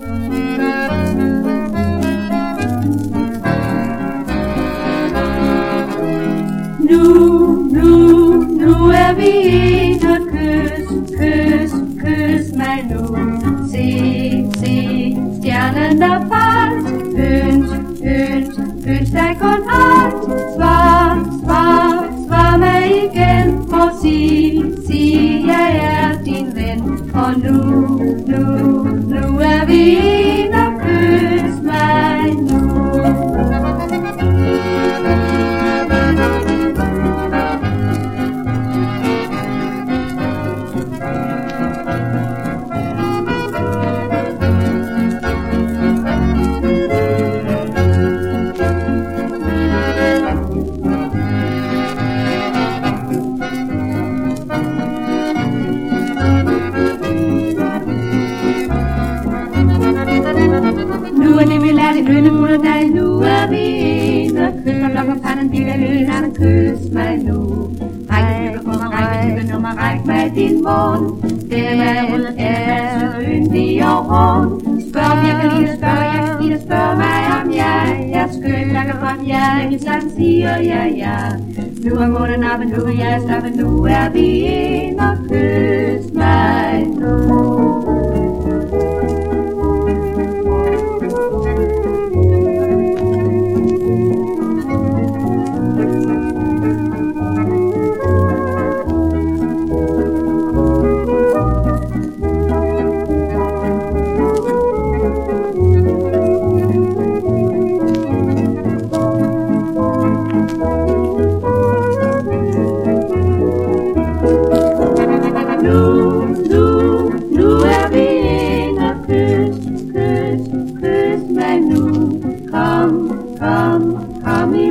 Nu, nu, nu er vi en og kys, kys, i hønemund og dig Nu er vi ene. kys mig lukker panden dit af løn kys mig nu. Ræk mig på mig, ræk mig nummer Ræk mig din mund. Det er er så yndig og rund Spørg mig, jeg kan lide spørg jeg kan lide Spørg mig om jeg er skøn Jeg kan godt ja, ikke sådan siger jeg ja. Nu er månen oppe, nu er jeg stoppet, Nu er vi en Nu, nu, er vi inde. og kys, kys, kys mig nu. Kom, kom, kom i